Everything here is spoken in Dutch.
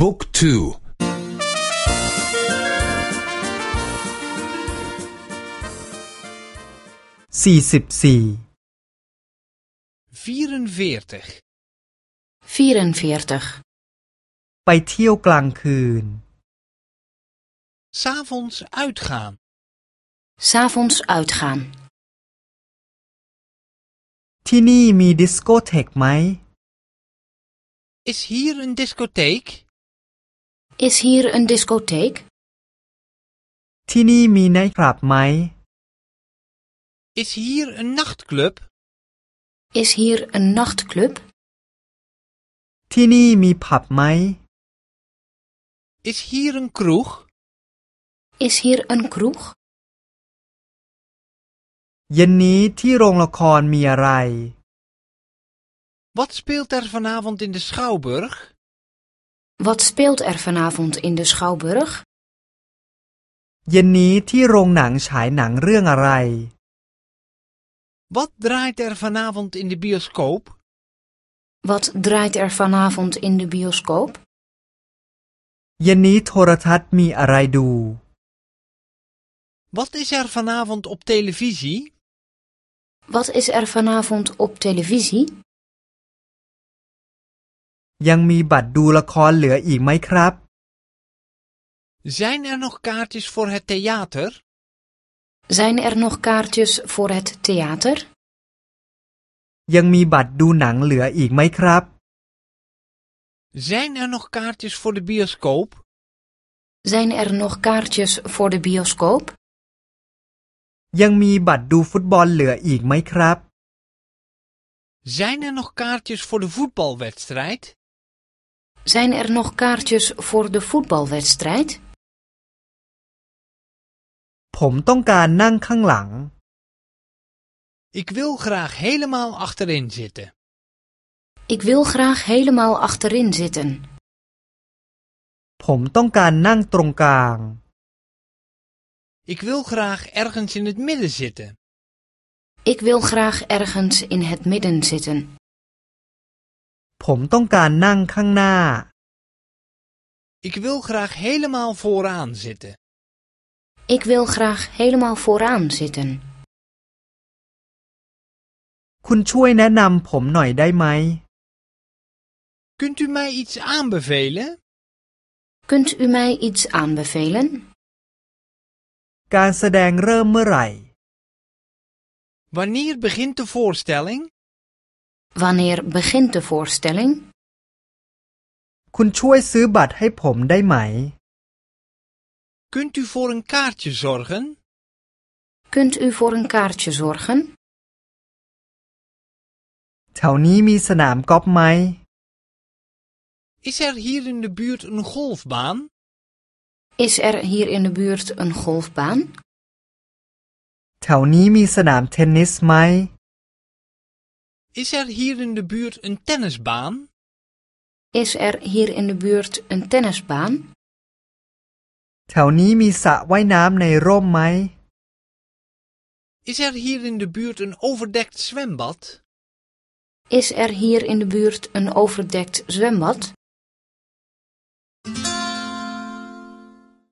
บุ๊กทู สี่สิบสี่ 44. 44. ไปเที่ยวกลางคืน S'avonds uitgaan. S'avonds uitgaan. ที่นี่มีดิสโกเทกไหม Is hier een discotheek? Is hier een discotheek? ที่นี่มีไนท์คลับไหม Is hier een nachtclub? Is hier een nachtclub? ที่นี่มีผับไหม Is hier een kroeg? Is hier een kroeg? เย็นนี้ที่โรงละครมีอะไร Wat speelt er vanavond in de Schouwburg? Wat speelt er vanavond in de Schouwburg? เย็นนี้ที่โรงหนังฉายหนังเรื่องอะไร Wat draait er vanavond in de bioscoop? Wat draait er vanavond in de bioscoop? เย็นนี้โทรทัศน์มีอะไรดู Wat is er vanavond op televisie? Wat is er vanavond op televisie? ยังมีบัตรดูละครเหลืออีกไหมครับ Zijn er nog kaartjes voor het theater? Zijn er nog kaartjes voor het theater? ยังมีบัตรดูหนังเหลืออีกไหมครับ Zijn er nog kaartjes voor de bioscoop? Zijn er nog kaartjes voor de bioscoop? ยังมีบัตรดูฟุตบอลเหลืออีกไหมครับ Zijn er nog kaartjes voor de voetbalwedstrijd? Zijn er nog kaartjes voor de voetbalwedstrijd? ผมต้องการนั่งข้างหลัง Ik wil graag helemaal achterin zitten. Ik wil graag helemaal achterin zitten. ผมต้องการนั่งตรงกลาง Ik wil graag ergens in het midden zitten. Ik wil graag ergens in het midden zitten. ผมต้องการนั่งข้างหน้า Ik wil graag helemaal vooraan zitten. Ik wil graag helemaal vooraan zitten. คุณช่วยแนะนำผมหน่อยได้ไหม Kunt u mij iets aanbevelen? Kunt u mij iets aanbevelen? การแสดงเริ่มเมื่อไหร่ Wanneer begint de voorstelling? Wanneer begint de voorstelling? คุณช่วยซื้อบัตรให้ผมได้ไหม Kunt u voor een kaartje zorgen? Kunt u voor een kaartje zorgen? แถวนี้มีสนามกอล์ฟไหม Is er hier in de buurt een golfbaan? Is er hier in de buurt een golfbaan? แถวนี้มีสนามเทนนิสไหม Is er hier in de buurt een tennisbaan? Is er hier in de buurt een tennisbaan? แถวนี้มีสระว่ายน้ำในร่มไหม Is er hier in de buurt een overdekt zwembad? Is er hier in de buurt een overdekt zwembad?